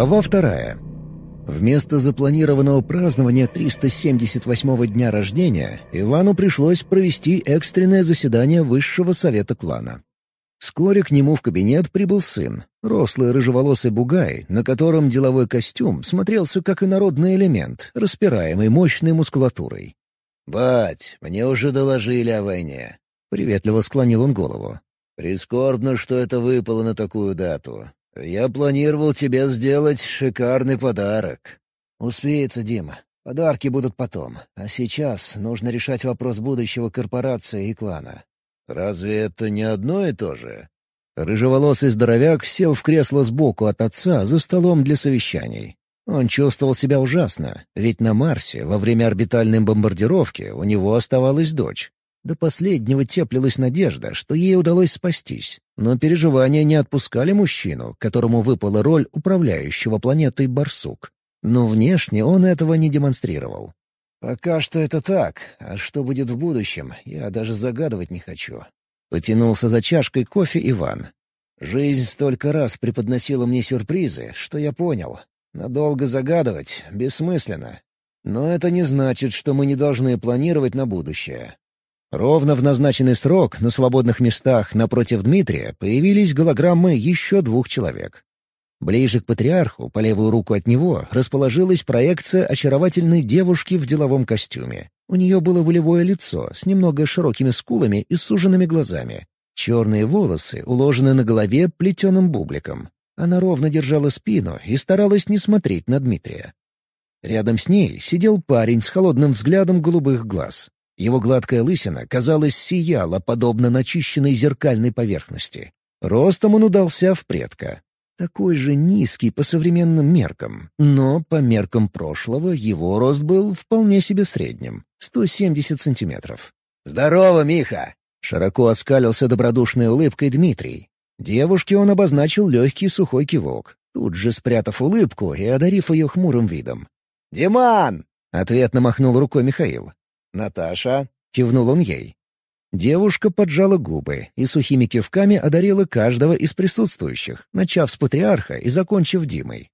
Глава вторая. Вместо запланированного празднования 378-го дня рождения Ивану пришлось провести экстренное заседание Высшего Совета клана. Вскоре к нему в кабинет прибыл сын, рослый рыжеволосый бугай, на котором деловой костюм смотрелся как инородный элемент, распираемый мощной мускулатурой. «Бать, мне уже доложили о войне», — приветливо склонил он голову. «Прискорбно, что это выпало на такую дату. Я планировал тебе сделать шикарный подарок». «Успеется, Дима. Подарки будут потом. А сейчас нужно решать вопрос будущего корпорации и клана». «Разве это не одно и то же?» Рыжеволосый здоровяк сел в кресло сбоку от отца за столом для совещаний. Он чувствовал себя ужасно, ведь на Марсе во время орбитальной бомбардировки у него оставалась дочь. До последнего теплилась надежда, что ей удалось спастись, но переживания не отпускали мужчину, которому выпала роль управляющего планетой Барсук. Но внешне он этого не демонстрировал. «Пока что это так, а что будет в будущем, я даже загадывать не хочу». Потянулся за чашкой кофе Иван. «Жизнь столько раз преподносила мне сюрпризы, что я понял. Надолго загадывать бессмысленно. Но это не значит, что мы не должны планировать на будущее. Ровно в назначенный срок на свободных местах напротив Дмитрия появились голограммы еще двух человек. Ближе к патриарху, по левую руку от него, расположилась проекция очаровательной девушки в деловом костюме. У нее было волевое лицо с немного широкими скулами и суженными глазами. Черные волосы уложены на голове плетеным бубликом. Она ровно держала спину и старалась не смотреть на Дмитрия. Рядом с ней сидел парень с холодным взглядом голубых глаз. Его гладкая лысина, казалось, сияла, подобно начищенной зеркальной поверхности. Ростом он удался в предка. Такой же низкий по современным меркам, но по меркам прошлого его рост был вполне себе средним — 170 сантиметров. «Здорово, Миха!» — широко оскалился добродушной улыбкой Дмитрий. Девушке он обозначил легкий сухой кивок, тут же спрятав улыбку и одарив ее хмурым видом. «Диман!» — ответно махнул рукой Михаил. «Наташа?» — кивнул он ей. Девушка поджала губы и сухими кивками одарила каждого из присутствующих, начав с патриарха и закончив Димой.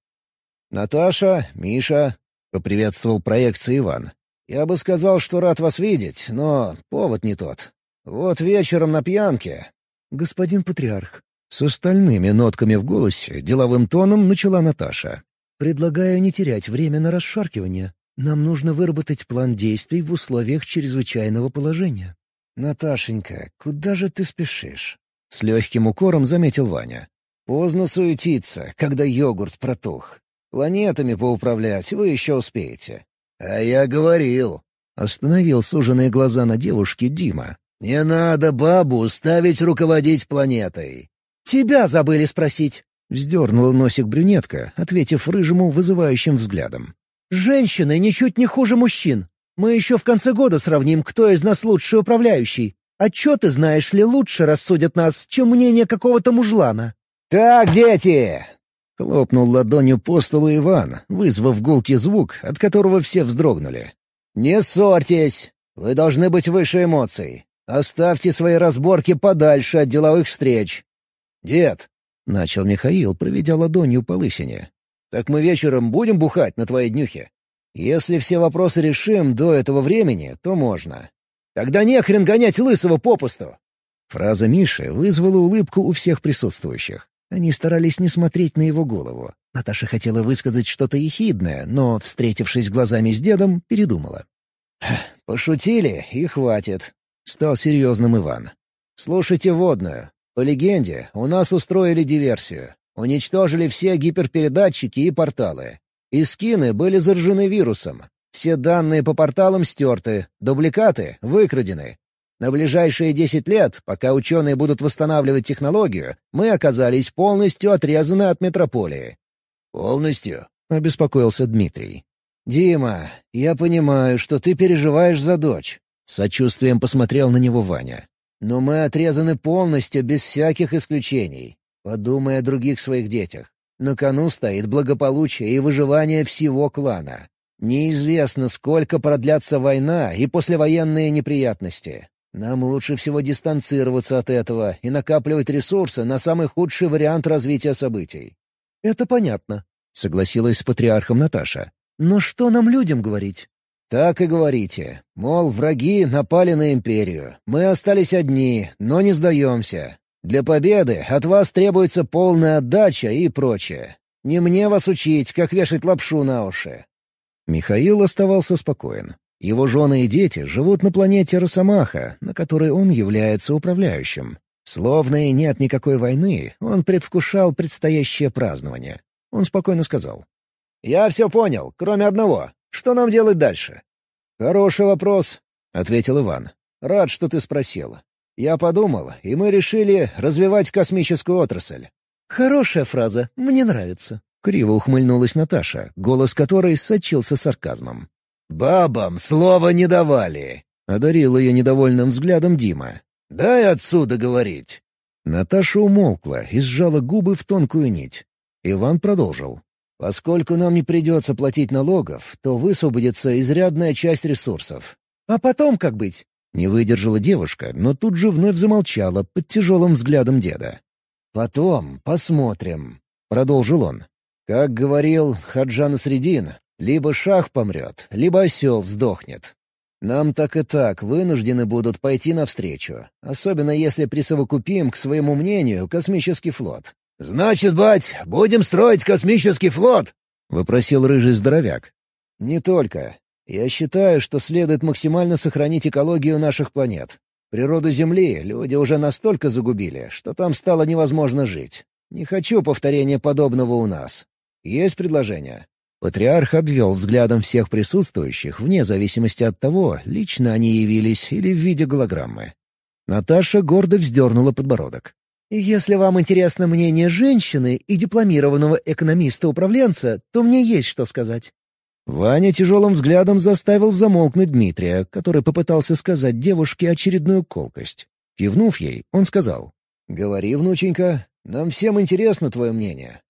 «Наташа, Миша», — поприветствовал проекция Иван. «Я бы сказал, что рад вас видеть, но повод не тот. Вот вечером на пьянке...» «Господин патриарх», — с остальными нотками в голосе деловым тоном начала Наташа. «Предлагаю не терять время на расшаркивание. Нам нужно выработать план действий в условиях чрезвычайного положения». «Наташенька, куда же ты спешишь?» — с легким укором заметил Ваня. «Поздно суетиться, когда йогурт протух. Планетами поуправлять вы еще успеете». «А я говорил». Остановил суженные глаза на девушке Дима. «Не надо бабу ставить руководить планетой». «Тебя забыли спросить». Вздернула носик брюнетка, ответив рыжему вызывающим взглядом. Женщины ничуть не хуже мужчин. Мы еще в конце года сравним, кто из нас лучший управляющий. Отчеты, знаешь ли, лучше рассудят нас, чем мнение какого-то мужлана». «Так, дети!» — хлопнул ладонью по столу Иван, вызвав гулкий звук, от которого все вздрогнули. «Не ссорьтесь! Вы должны быть выше эмоций. Оставьте свои разборки подальше от деловых встреч. Дед!» — начал Михаил, проведя ладонью по лысине. Так мы вечером будем бухать на твоей днюхе? Если все вопросы решим до этого времени, то можно. Тогда не хрен гонять лысого попусту!» Фраза Миши вызвала улыбку у всех присутствующих. Они старались не смотреть на его голову. Наташа хотела высказать что-то ехидное, но, встретившись глазами с дедом, передумала. «Пошутили, и хватит», — стал серьезным Иван. «Слушайте водную. По легенде, у нас устроили диверсию. Уничтожили все гиперпередатчики и порталы. И скины были заражены вирусом. Все данные по порталам стерты, дубликаты выкрадены. На ближайшие 10 лет, пока ученые будут восстанавливать технологию, мы оказались полностью отрезаны от метрополии. «Полностью?» — обеспокоился Дмитрий. «Дима, я понимаю, что ты переживаешь за дочь». Сочувствием посмотрел на него Ваня. «Но мы отрезаны полностью, без всяких исключений. Подумай о других своих детях. На кону стоит благополучие и выживание всего клана. Неизвестно, сколько продлятся война и послевоенные неприятности. Нам лучше всего дистанцироваться от этого и накапливать ресурсы на самый худший вариант развития событий. «Это понятно», — согласилась с патриархом Наташа. «Но что нам людям говорить?» «Так и говорите. Мол, враги напали на империю. Мы остались одни, но не сдаемся. Для победы от вас требуется полная отдача и прочее. Не мне вас учить, как вешать лапшу на уши». Михаил оставался спокоен. Его жены и дети живут на планете Росомаха, на которой он является управляющим. Словно и нет никакой войны, он предвкушал предстоящее празднование. Он спокойно сказал. «Я все понял, кроме одного. Что нам делать дальше?» «Хороший вопрос», — ответил Иван. «Рад, что ты спросил. Я подумал, и мы решили развивать космическую отрасль». «Хорошая фраза, мне нравится». Криво ухмыльнулась Наташа, голос которой сочился сарказмом. «Бабам слова не давали», — одарил ее недовольным взглядом Дима. «Дай отсюда говорить». Наташа умолкла и сжала губы в тонкую нить. Иван продолжил. Поскольку нам не придется платить налогов, то высвободится изрядная часть ресурсов. А потом как быть? Не выдержала девушка, но тут же вновь замолчала под тяжелым взглядом деда. «Потом посмотрим», — продолжил он. «Как говорил Хаджан Средин, либо шах помрет, либо осел сдохнет. Нам так и так вынуждены будут пойти навстречу, особенно если присовокупим к своему мнению космический флот. «Значит, бать, будем строить космический флот?» — выпросил рыжий здоровяк. «Не только. Я считаю, что следует максимально сохранить экологию наших планет. Природу Земли люди уже настолько загубили, что там стало невозможно жить. Не хочу повторения подобного у нас. Есть предложение?» Патриарх обвел взглядом всех присутствующих, вне зависимости от того, лично они явились или в виде голограммы. Наташа гордо вздернула подбородок. Если вам интересно мнение женщины и дипломированного экономиста-управленца, то мне есть что сказать». Ваня тяжелым взглядом заставил замолкнуть Дмитрия, который попытался сказать девушке очередную колкость. Кивнув ей, он сказал. «Говори, внученька, нам всем интересно твое мнение».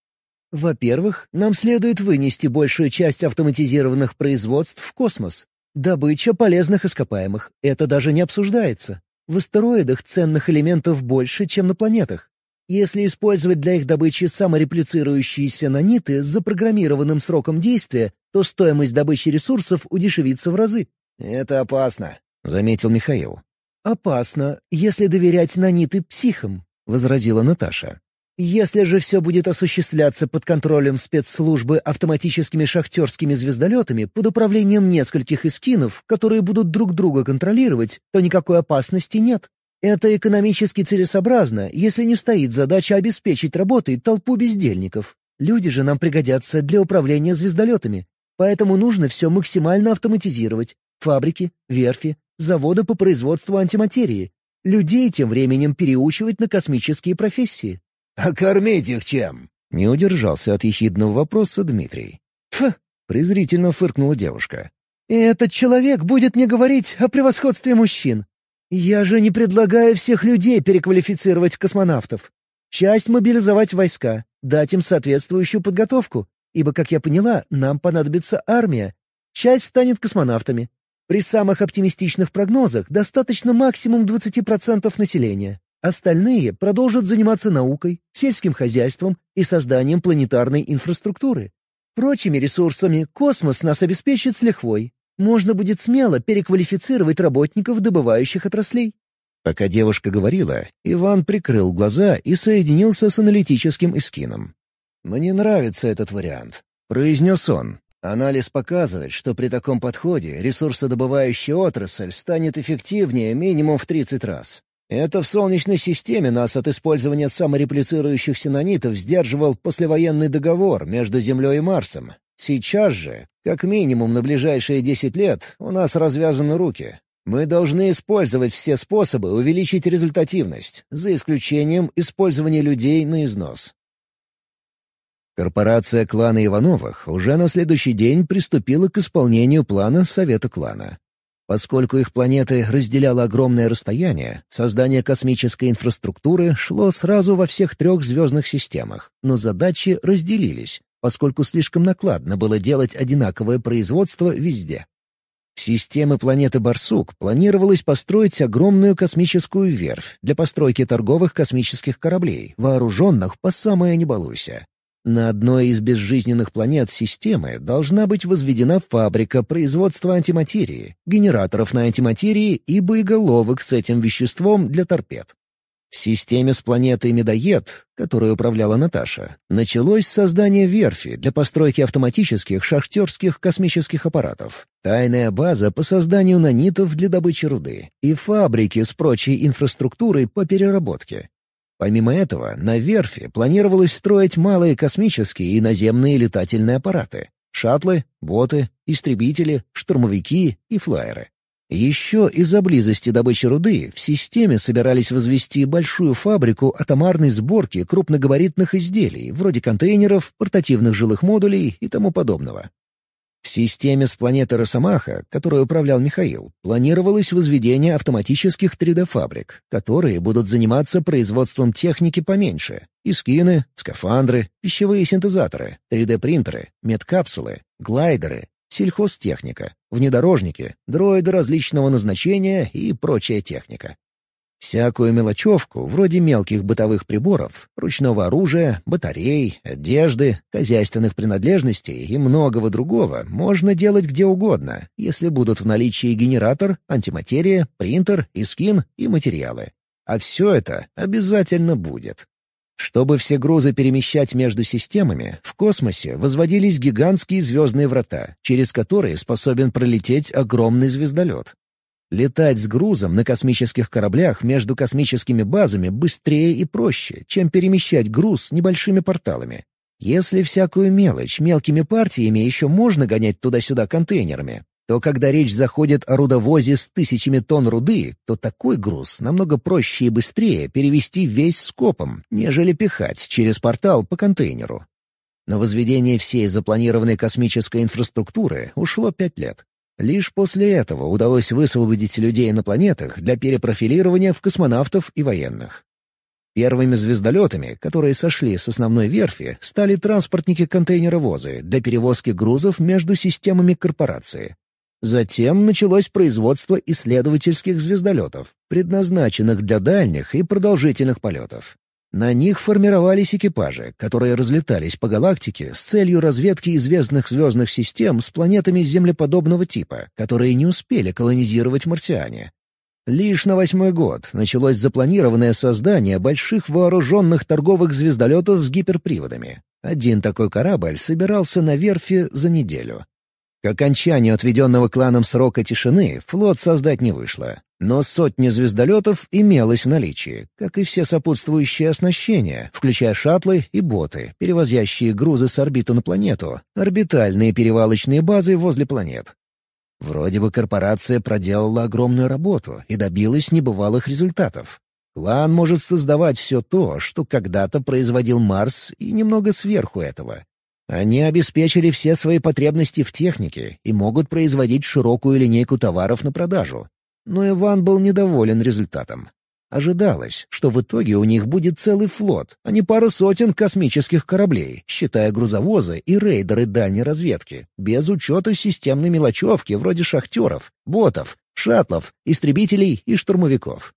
«Во-первых, нам следует вынести большую часть автоматизированных производств в космос. Добыча полезных ископаемых — это даже не обсуждается. В астероидах ценных элементов больше, чем на планетах. Если использовать для их добычи самореплицирующиеся наниты с запрограммированным сроком действия, то стоимость добычи ресурсов удешевится в разы. «Это опасно», — заметил Михаил. «Опасно, если доверять наниты психам», — возразила Наташа. Если же все будет осуществляться под контролем спецслужбы автоматическими шахтерскими звездолетами под управлением нескольких эскинов, которые будут друг друга контролировать, то никакой опасности нет. Это экономически целесообразно, если не стоит задача обеспечить работой толпу бездельников. Люди же нам пригодятся для управления звездолетами. Поэтому нужно все максимально автоматизировать. Фабрики, верфи, заводы по производству антиматерии. Людей тем временем переучивать на космические профессии. «А кормить их чем?» — не удержался от ехидного вопроса Дмитрий. «Фу!» — презрительно фыркнула девушка. «И этот человек будет мне говорить о превосходстве мужчин. Я же не предлагаю всех людей переквалифицировать в космонавтов. Часть мобилизовать войска, дать им соответствующую подготовку, ибо, как я поняла, нам понадобится армия. Часть станет космонавтами. При самых оптимистичных прогнозах достаточно максимум 20% населения. Остальные продолжат заниматься наукой, сельским хозяйством и созданием планетарной инфраструктуры. Прочими ресурсами космос нас обеспечит с лихвой. Можно будет смело переквалифицировать работников добывающих отраслей. Пока девушка говорила, Иван прикрыл глаза и соединился с аналитическим эскином. «Мне нравится этот вариант», — произнес он. «Анализ показывает, что при таком подходе ресурсодобывающая отрасль станет эффективнее минимум в 30 раз. Это в Солнечной системе нас от использования самореплицирующихся нанитов сдерживал послевоенный договор между Землей и Марсом. Сейчас же, как минимум на ближайшие 10 лет, у нас развязаны руки. Мы должны использовать все способы увеличить результативность, за исключением использования людей на износ. Корпорация клана Ивановых уже на следующий день приступила к исполнению плана Совета клана. Поскольку их планеты разделяло огромное расстояние, создание космической инфраструктуры шло сразу во всех трех звездных системах, но задачи разделились, поскольку слишком накладно было делать одинаковое производство везде. В системе планеты Барсук планировалось построить огромную космическую верфь для постройки торговых космических кораблей, вооруженных по самое не балуйся. На одной из безжизненных планет системы должна быть возведена фабрика производства антиматерии, генераторов на антиматерии и боеголовок с этим веществом для торпед. В системе с планетой Медоед, которой управляла Наташа, началось создание верфи для постройки автоматических шахтерских космических аппаратов, тайная база по созданию нанитов для добычи руды и фабрики с прочей инфраструктурой по переработке. Помимо этого, на верфи планировалось строить малые космические и наземные летательные аппараты — шаттлы, боты, истребители, штурмовики и флайеры. Еще из-за близости добычи руды в системе собирались возвести большую фабрику атомарной сборки крупногабаритных изделий, вроде контейнеров, портативных жилых модулей и тому подобного. В системе с планеты Росомаха, которой управлял Михаил, планировалось возведение автоматических 3D-фабрик, которые будут заниматься производством техники поменьше — искины, скафандры, пищевые синтезаторы, 3D-принтеры, медкапсулы, глайдеры, сельхозтехника, внедорожники, дроиды различного назначения и прочая техника. Всякую мелочевку, вроде мелких бытовых приборов, ручного оружия, батарей, одежды, хозяйственных принадлежностей и многого другого можно делать где угодно, если будут в наличии генератор, антиматерия, принтер, искин и материалы. А все это обязательно будет. Чтобы все грузы перемещать между системами, в космосе возводились гигантские звездные врата, через которые способен пролететь огромный звездолет. Летать с грузом на космических кораблях между космическими базами быстрее и проще, чем перемещать груз с небольшими порталами. Если всякую мелочь мелкими партиями еще можно гонять туда-сюда контейнерами, то когда речь заходит о рудовозе с тысячами тонн руды, то такой груз намного проще и быстрее перевести весь скопом, нежели пихать через портал по контейнеру. На возведение всей запланированной космической инфраструктуры ушло пять лет. Лишь после этого удалось высвободить людей на планетах для перепрофилирования в космонавтов и военных. Первыми звездолетами, которые сошли с основной верфи, стали транспортники-контейнеровозы для перевозки грузов между системами корпорации. Затем началось производство исследовательских звездолетов, предназначенных для дальних и продолжительных полетов. На них формировались экипажи, которые разлетались по галактике с целью разведки известных звездных систем с планетами землеподобного типа, которые не успели колонизировать марсиане. Лишь на восьмой год началось запланированное создание больших вооруженных торговых звездолетов с гиперприводами. Один такой корабль собирался на верфи за неделю. К окончанию отведенного кланом срока тишины флот создать не вышло. Но сотня звездолетов имелась в наличии, как и все сопутствующие оснащения, включая шаттлы и боты, перевозящие грузы с орбиты на планету, орбитальные перевалочные базы возле планет. Вроде бы корпорация проделала огромную работу и добилась небывалых результатов. Клан может создавать все то, что когда-то производил Марс, и немного сверху этого. Они обеспечили все свои потребности в технике и могут производить широкую линейку товаров на продажу. Но Иван был недоволен результатом. Ожидалось, что в итоге у них будет целый флот, а не пара сотен космических кораблей, считая грузовозы и рейдеры дальней разведки, без учета системной мелочевки вроде шахтеров, ботов, шаттлов, истребителей и штурмовиков.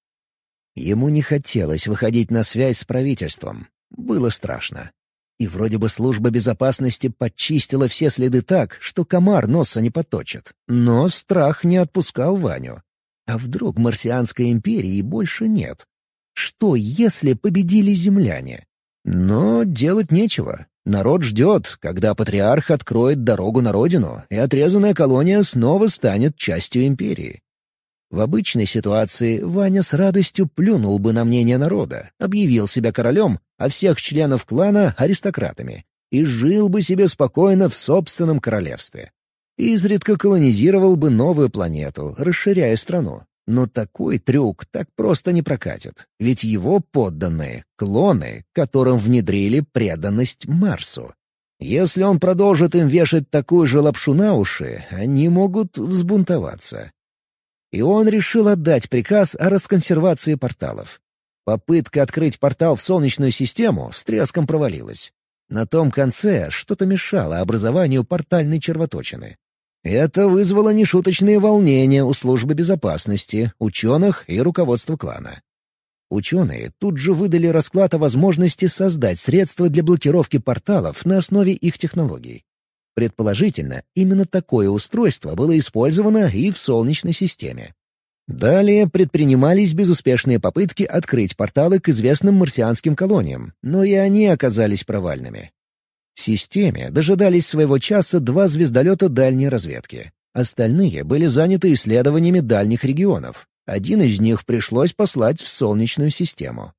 Ему не хотелось выходить на связь с правительством. Было страшно. И вроде бы служба безопасности подчистила все следы так, что комар носа не поточит. Но страх не отпускал Ваню. А вдруг марсианской империи больше нет? Что, если победили земляне? Но делать нечего. Народ ждет, когда патриарх откроет дорогу на родину, и отрезанная колония снова станет частью империи. В обычной ситуации Ваня с радостью плюнул бы на мнение народа, объявил себя королем, а всех членов клана — аристократами, и жил бы себе спокойно в собственном королевстве. Изредка колонизировал бы новую планету, расширяя страну. Но такой трюк так просто не прокатит, ведь его подданные — клоны, которым внедрили преданность Марсу. Если он продолжит им вешать такую же лапшу на уши, они могут взбунтоваться и он решил отдать приказ о расконсервации порталов. Попытка открыть портал в Солнечную систему с треском провалилась. На том конце что-то мешало образованию портальной червоточины. Это вызвало нешуточные волнения у службы безопасности, ученых и руководства клана. Ученые тут же выдали расклад о возможности создать средства для блокировки порталов на основе их технологий. Предположительно, именно такое устройство было использовано и в Солнечной системе. Далее предпринимались безуспешные попытки открыть порталы к известным марсианским колониям, но и они оказались провальными. В системе дожидались своего часа два звездолета дальней разведки. Остальные были заняты исследованиями дальних регионов, один из них пришлось послать в Солнечную систему.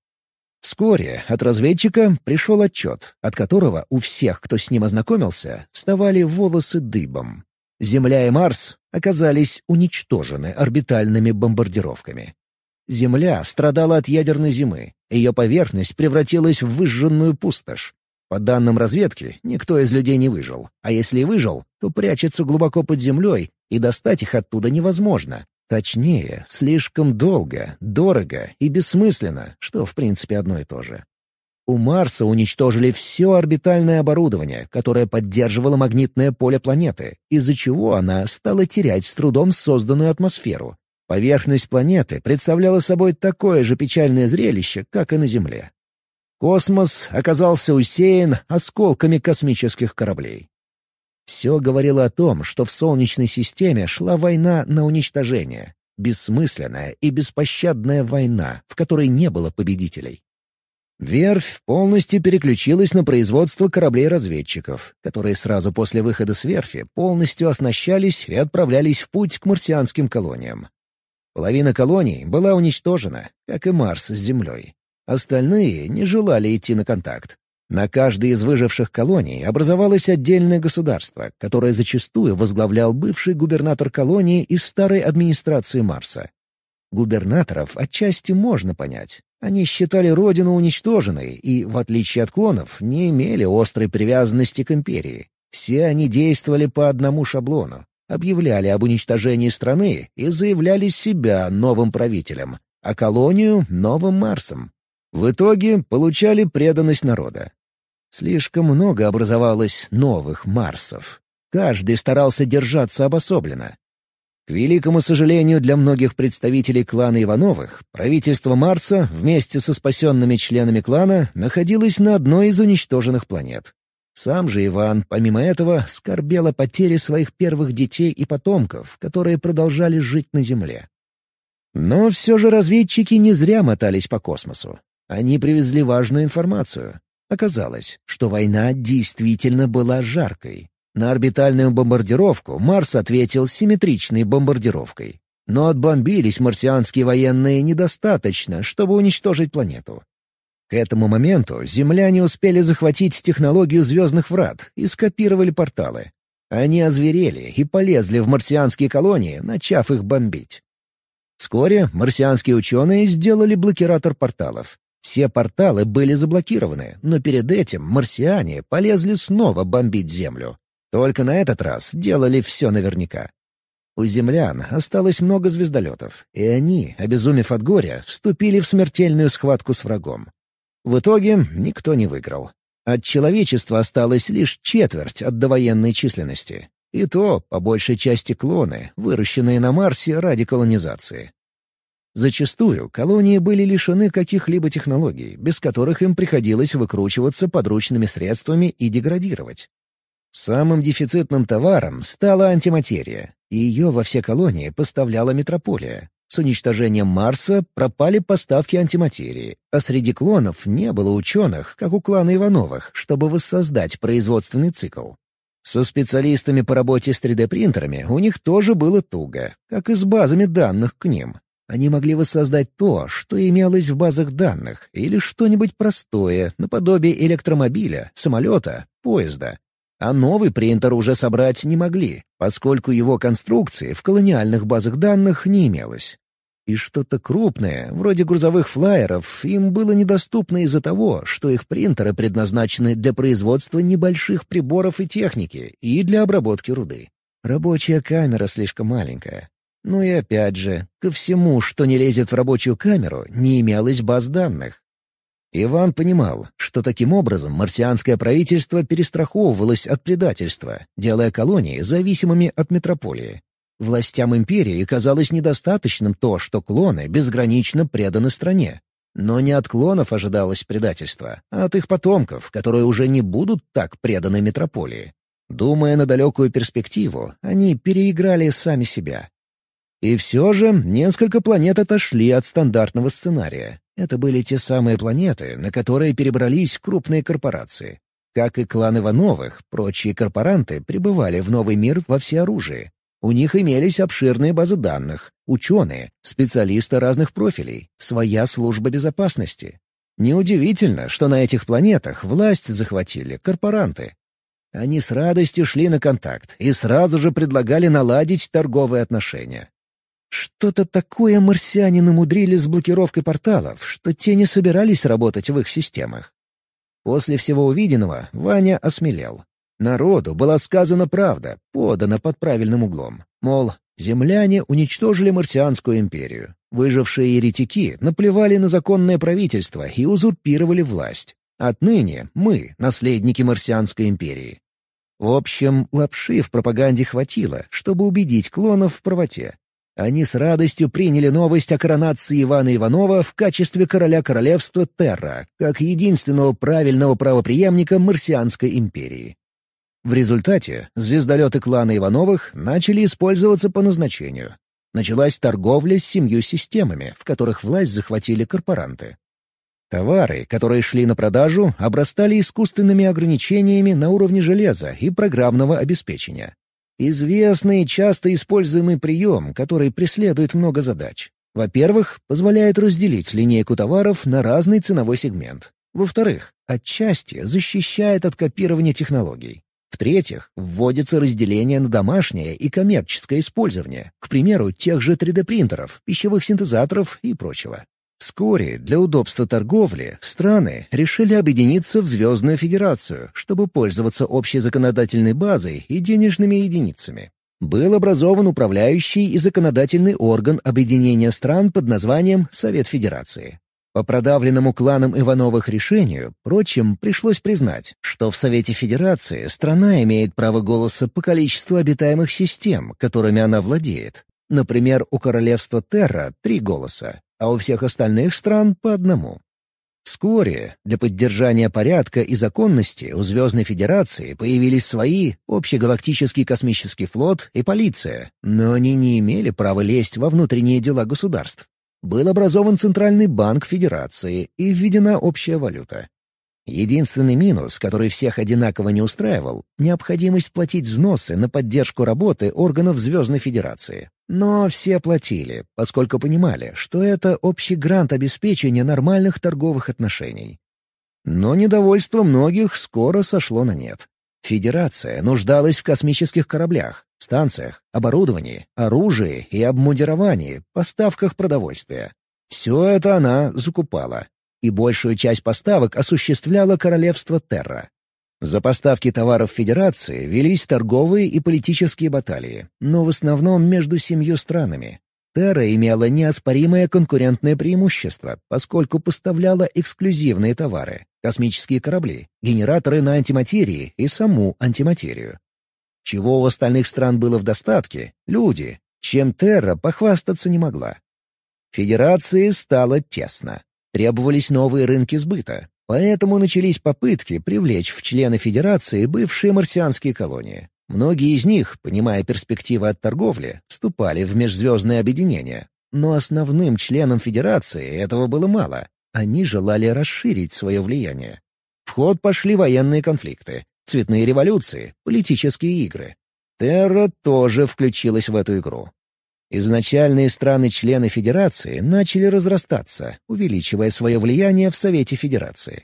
Вскоре от разведчика пришел отчет, от которого у всех, кто с ним ознакомился, вставали волосы дыбом. Земля и Марс оказались уничтожены орбитальными бомбардировками. Земля страдала от ядерной зимы, ее поверхность превратилась в выжженную пустошь. По данным разведки, никто из людей не выжил, а если и выжил, то прячется глубоко под землей, и достать их оттуда невозможно, Точнее, слишком долго, дорого и бессмысленно, что в принципе одно и то же. У Марса уничтожили все орбитальное оборудование, которое поддерживало магнитное поле планеты, из-за чего она стала терять с трудом созданную атмосферу. Поверхность планеты представляла собой такое же печальное зрелище, как и на Земле. Космос оказался усеян осколками космических кораблей. Все говорило о том, что в Солнечной системе шла война на уничтожение. Бессмысленная и беспощадная война, в которой не было победителей. Верфь полностью переключилась на производство кораблей-разведчиков, которые сразу после выхода с верфи полностью оснащались и отправлялись в путь к марсианским колониям. Половина колоний была уничтожена, как и Марс с Землей. Остальные не желали идти на контакт, на каждой из выживших колоний образовалось отдельное государство, которое зачастую возглавлял бывший губернатор колонии из старой администрации Марса. Губернаторов отчасти можно понять. Они считали родину уничтоженной и, в отличие от клонов, не имели острой привязанности к империи. Все они действовали по одному шаблону, объявляли об уничтожении страны и заявляли себя новым правителем, а колонию — новым Марсом. В итоге получали преданность народа. Слишком много образовалось новых Марсов. Каждый старался держаться обособленно. К великому сожалению для многих представителей клана Ивановых, правительство Марса вместе со спасенными членами клана находилось на одной из уничтоженных планет. Сам же Иван, помимо этого, скорбел о потере своих первых детей и потомков, которые продолжали жить на Земле. Но все же разведчики не зря мотались по космосу. Они привезли важную информацию. Оказалось, что война действительно была жаркой. На орбитальную бомбардировку Марс ответил симметричной бомбардировкой. Но отбомбились марсианские военные недостаточно, чтобы уничтожить планету. К этому моменту земляне успели захватить технологию звездных врат и скопировали порталы. Они озверели и полезли в марсианские колонии, начав их бомбить. Вскоре марсианские ученые сделали блокиратор порталов, все порталы были заблокированы, но перед этим марсиане полезли снова бомбить Землю. Только на этот раз делали все наверняка. У землян осталось много звездолетов, и они, обезумев от горя, вступили в смертельную схватку с врагом. В итоге никто не выиграл. От человечества осталось лишь четверть от довоенной численности. И то, по большей части, клоны, выращенные на Марсе ради колонизации. Зачастую колонии были лишены каких-либо технологий, без которых им приходилось выкручиваться подручными средствами и деградировать. Самым дефицитным товаром стала антиматерия, и ее во все колонии поставляла метрополия. С уничтожением Марса пропали поставки антиматерии, а среди клонов не было ученых, как у клана Ивановых, чтобы воссоздать производственный цикл. Со специалистами по работе с 3D-принтерами у них тоже было туго, как и с базами данных к ним. Они могли воссоздать то, что имелось в базах данных, или что-нибудь простое, наподобие электромобиля, самолета, поезда. А новый принтер уже собрать не могли, поскольку его конструкции в колониальных базах данных не имелось. И что-то крупное, вроде грузовых флайеров, им было недоступно из-за того, что их принтеры предназначены для производства небольших приборов и техники и для обработки руды. Рабочая камера слишком маленькая, ну и опять же, ко всему, что не лезет в рабочую камеру, не имелось баз данных. Иван понимал, что таким образом марсианское правительство перестраховывалось от предательства, делая колонии зависимыми от метрополии. Властям империи казалось недостаточным то, что клоны безгранично преданы стране. Но не от клонов ожидалось предательства, а от их потомков, которые уже не будут так преданы метрополии. Думая на далекую перспективу, они переиграли сами себя. И все же несколько планет отошли от стандартного сценария. Это были те самые планеты, на которые перебрались крупные корпорации. Как и клан Ивановых, прочие корпоранты пребывали в новый мир во всеоружии. У них имелись обширные базы данных, ученые, специалисты разных профилей, своя служба безопасности. Неудивительно, что на этих планетах власть захватили корпоранты. Они с радостью шли на контакт и сразу же предлагали наладить торговые отношения. Что-то такое марсиане намудрили с блокировкой порталов, что те не собирались работать в их системах. После всего увиденного Ваня осмелел. Народу была сказана правда, подана под правильным углом. Мол, земляне уничтожили марсианскую империю. Выжившие еретики наплевали на законное правительство и узурпировали власть. Отныне мы — наследники марсианской империи. В общем, лапши в пропаганде хватило, чтобы убедить клонов в правоте. Они с радостью приняли новость о коронации Ивана Иванова в качестве короля королевства Терра, как единственного правильного правопреемника Марсианской империи. В результате звездолеты клана Ивановых начали использоваться по назначению. Началась торговля с семью системами, в которых власть захватили корпоранты. Товары, которые шли на продажу, обрастали искусственными ограничениями на уровне железа и программного обеспечения. Известный, часто используемый прием, который преследует много задач. Во-первых, позволяет разделить линейку товаров на разный ценовой сегмент. Во-вторых, отчасти защищает от копирования технологий. В-третьих, вводится разделение на домашнее и коммерческое использование, к примеру, тех же 3D-принтеров, пищевых синтезаторов и прочего. Вскоре для удобства торговли страны решили объединиться в Звездную Федерацию, чтобы пользоваться общей законодательной базой и денежными единицами. Был образован управляющий и законодательный орган объединения стран под названием Совет Федерации. По продавленному кланом Ивановых решению, прочим, пришлось признать, что в Совете Федерации страна имеет право голоса по количеству обитаемых систем, которыми она владеет. Например, у королевства Терра — три голоса, а у всех остальных стран по одному. Вскоре для поддержания порядка и законности у Звездной Федерации появились свои общегалактический космический флот и полиция, но они не имели права лезть во внутренние дела государств. Был образован Центральный банк Федерации и введена общая валюта. Единственный минус, который всех одинаково не устраивал — необходимость платить взносы на поддержку работы органов Звездной Федерации. Но все платили, поскольку понимали, что это общий грант обеспечения нормальных торговых отношений. Но недовольство многих скоро сошло на нет. Федерация нуждалась в космических кораблях, станциях, оборудовании, оружии и обмундировании, поставках продовольствия. Все это она закупала, и большую часть поставок осуществляло королевство Терра. За поставки товаров Федерации велись торговые и политические баталии, но в основном между семью странами. Терра имела неоспоримое конкурентное преимущество, поскольку поставляла эксклюзивные товары — космические корабли, генераторы на антиматерии и саму антиматерию. Чего у остальных стран было в достатке — люди, чем Терра похвастаться не могла. Федерации стало тесно. Требовались новые рынки сбыта, поэтому начались попытки привлечь в члены Федерации бывшие марсианские колонии. Многие из них, понимая перспективы от торговли, вступали в межзвездное объединение. Но основным членам Федерации этого было мало. Они желали расширить свое влияние. В ход пошли военные конфликты, цветные революции, политические игры. Терра тоже включилась в эту игру. Изначальные страны-члены Федерации начали разрастаться, увеличивая свое влияние в Совете Федерации.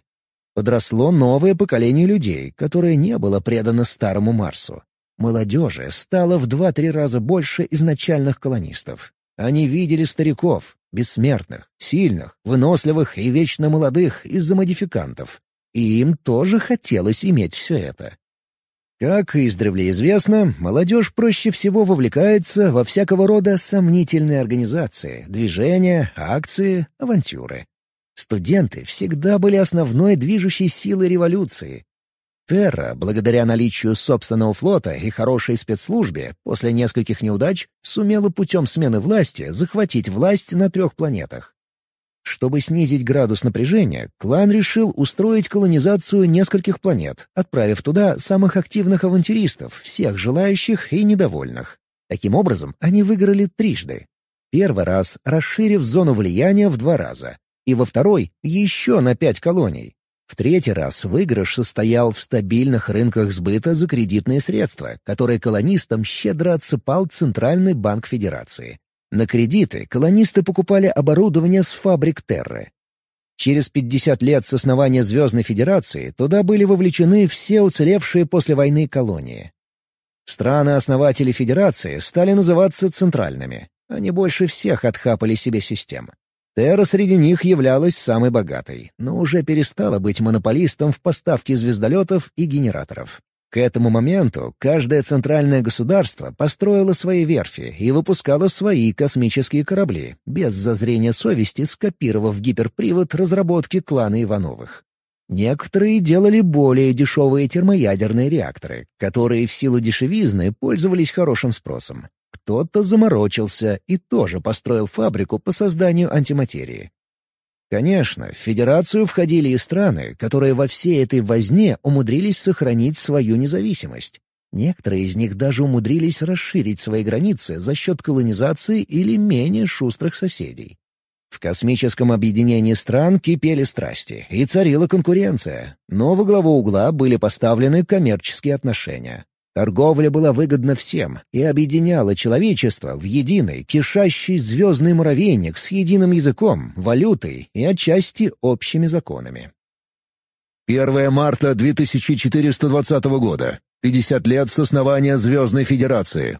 Подросло новое поколение людей, которое не было предано Старому Марсу. Молодежи стало в два-три раза больше изначальных колонистов. Они видели стариков, бессмертных, сильных, выносливых и вечно молодых из-за модификантов. И им тоже хотелось иметь все это. Как издревле известно, молодежь проще всего вовлекается во всякого рода сомнительные организации, движения, акции, авантюры. Студенты всегда были основной движущей силой революции. Терра, благодаря наличию собственного флота и хорошей спецслужбе, после нескольких неудач сумела путем смены власти захватить власть на трех планетах. Чтобы снизить градус напряжения, клан решил устроить колонизацию нескольких планет, отправив туда самых активных авантюристов, всех желающих и недовольных. Таким образом, они выиграли трижды. Первый раз расширив зону влияния в два раза, и во второй — еще на пять колоний. В третий раз выигрыш состоял в стабильных рынках сбыта за кредитные средства, которые колонистам щедро отсыпал Центральный банк Федерации. На кредиты колонисты покупали оборудование с фабрик Терры. Через 50 лет с основания Звездной Федерации туда были вовлечены все уцелевшие после войны колонии. Страны-основатели Федерации стали называться центральными. Они больше всех отхапали себе системы. Терра среди них являлась самой богатой, но уже перестала быть монополистом в поставке звездолетов и генераторов. К этому моменту каждое центральное государство построило свои верфи и выпускало свои космические корабли, без зазрения совести скопировав гиперпривод разработки клана Ивановых. Некоторые делали более дешевые термоядерные реакторы, которые в силу дешевизны пользовались хорошим спросом. Кто-то заморочился и тоже построил фабрику по созданию антиматерии. Конечно, в Федерацию входили и страны, которые во всей этой возне умудрились сохранить свою независимость. Некоторые из них даже умудрились расширить свои границы за счет колонизации или менее шустрых соседей. В космическом объединении стран кипели страсти, и царила конкуренция, но во главу угла были поставлены коммерческие отношения. Торговля была выгодна всем и объединяла человечество в единый, кишащий звездный муравейник с единым языком, валютой и отчасти общими законами. 1 марта 2420 года. 50 лет с основания Звездной Федерации.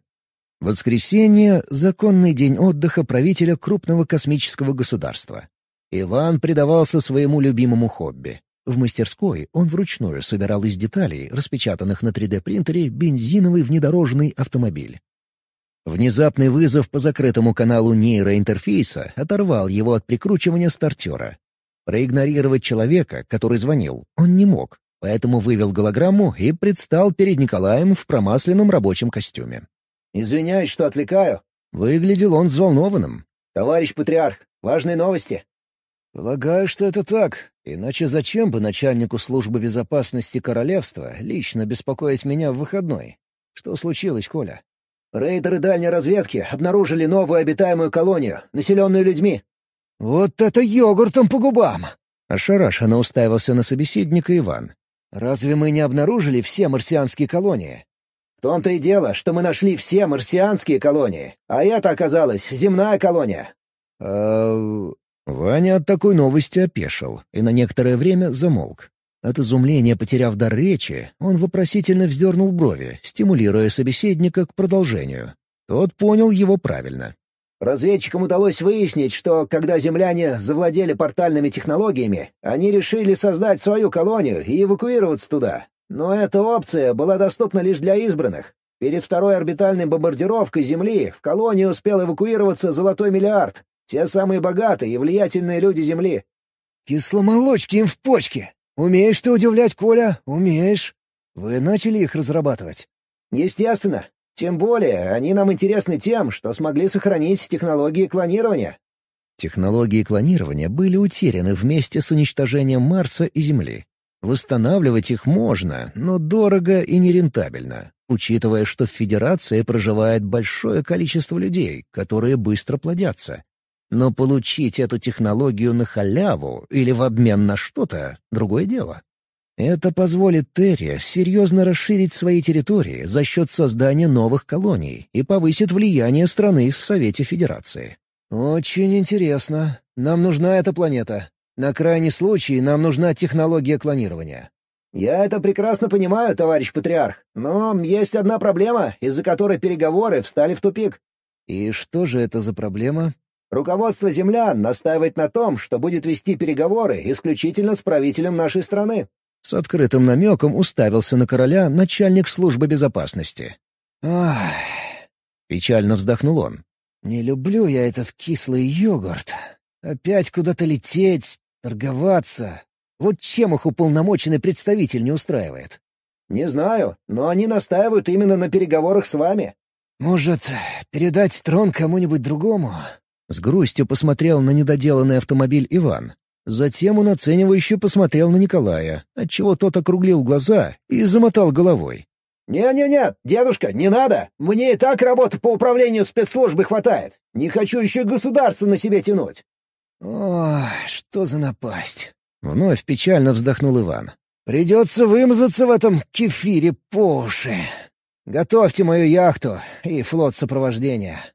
Воскресенье — законный день отдыха правителя крупного космического государства. Иван предавался своему любимому хобби в мастерской он вручную собирал из деталей, распечатанных на 3D-принтере, бензиновый внедорожный автомобиль. Внезапный вызов по закрытому каналу нейроинтерфейса оторвал его от прикручивания стартера. Проигнорировать человека, который звонил, он не мог, поэтому вывел голограмму и предстал перед Николаем в промасленном рабочем костюме. «Извиняюсь, что отвлекаю». Выглядел он взволнованным. «Товарищ патриарх, важные новости». «Полагаю, что это так. Иначе зачем бы начальнику службы безопасности королевства лично беспокоить меня в выходной? Что случилось, Коля?» «Рейдеры дальней разведки обнаружили новую обитаемую колонию, населенную людьми». «Вот это йогуртом по губам!» Ошарашенно уставился на собеседника Иван. «Разве мы не обнаружили все марсианские колонии?» «В том-то и дело, что мы нашли все марсианские колонии, а это оказалась земная колония». «А Ваня от такой новости опешил и на некоторое время замолк. От изумления потеряв дар речи, он вопросительно вздернул брови, стимулируя собеседника к продолжению. Тот понял его правильно. Разведчикам удалось выяснить, что, когда земляне завладели портальными технологиями, они решили создать свою колонию и эвакуироваться туда. Но эта опция была доступна лишь для избранных. Перед второй орбитальной бомбардировкой Земли в колонию успел эвакуироваться золотой миллиард, те самые богатые и влиятельные люди Земли. Кисломолочки им в почки. Умеешь ты удивлять, Коля, умеешь. Вы начали их разрабатывать? Естественно. Тем более, они нам интересны тем, что смогли сохранить технологии клонирования. Технологии клонирования были утеряны вместе с уничтожением Марса и Земли. Восстанавливать их можно, но дорого и нерентабельно, учитывая, что в Федерации проживает большое количество людей, которые быстро плодятся. Но получить эту технологию на халяву или в обмен на что-то — другое дело. Это позволит Терри серьезно расширить свои территории за счет создания новых колоний и повысит влияние страны в Совете Федерации. «Очень интересно. Нам нужна эта планета. На крайний случай нам нужна технология клонирования». «Я это прекрасно понимаю, товарищ патриарх, но есть одна проблема, из-за которой переговоры встали в тупик». «И что же это за проблема?» Руководство землян настаивает на том, что будет вести переговоры исключительно с правителем нашей страны». С открытым намеком уставился на короля начальник службы безопасности. «Ах!» — печально вздохнул он. «Не люблю я этот кислый йогурт. Опять куда-то лететь, торговаться. Вот чем их уполномоченный представитель не устраивает?» «Не знаю, но они настаивают именно на переговорах с вами». «Может, передать трон кому-нибудь другому? С грустью посмотрел на недоделанный автомобиль Иван. Затем он оценивающе посмотрел на Николая, отчего тот округлил глаза и замотал головой. «Не-не-не, дедушка, не надо! Мне и так работы по управлению спецслужбы хватает. Не хочу еще государство на себе тянуть». «Ох, что за напасть!» — вновь печально вздохнул Иван. «Придется вымазаться в этом кефире по уши. Готовьте мою яхту и флот сопровождения.